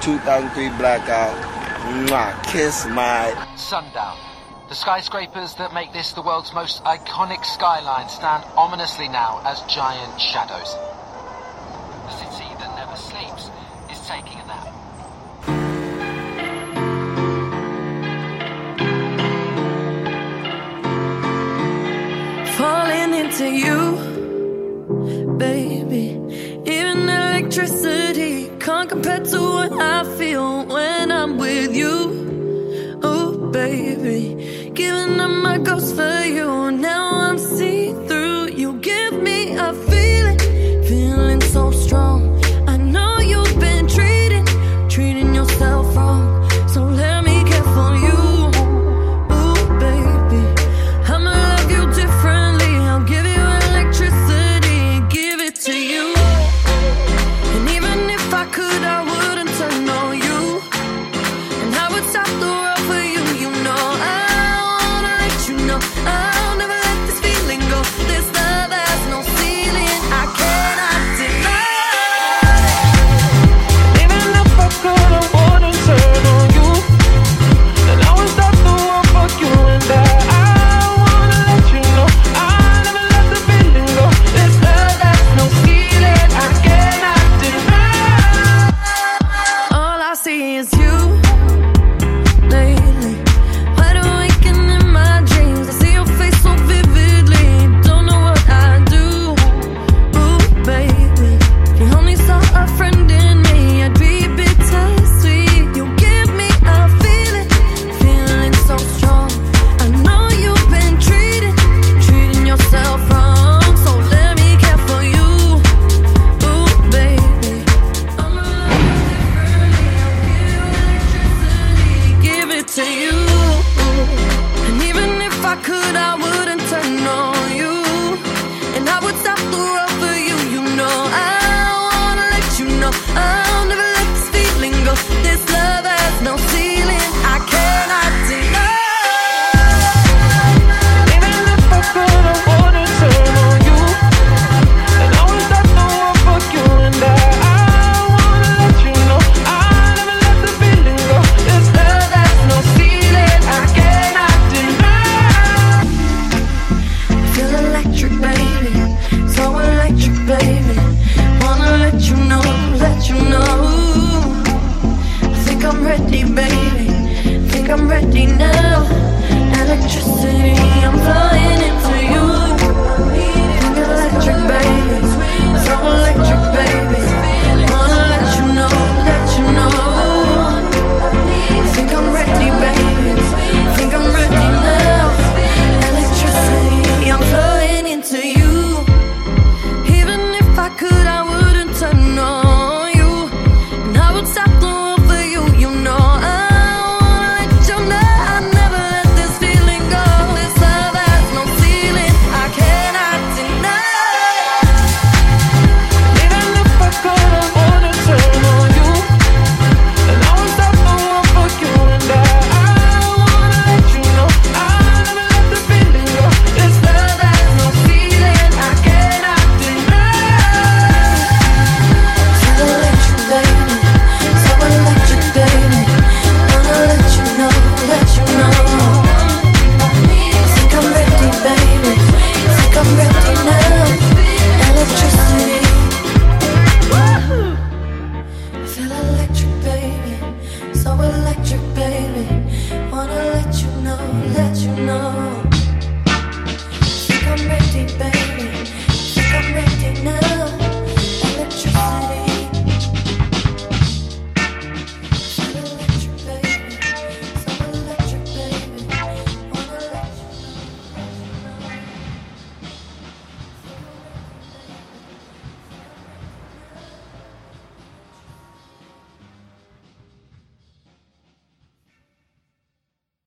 2003 blackout. Mwah, kiss my sundown. The skyscrapers that make this the world's most iconic skyline stand ominously now as giant shadows. The city that never sleeps is taking a nap. Falling into you, baby. Even electricity can't compare to baby. Giving up my ghost for you, now I'm seeing. will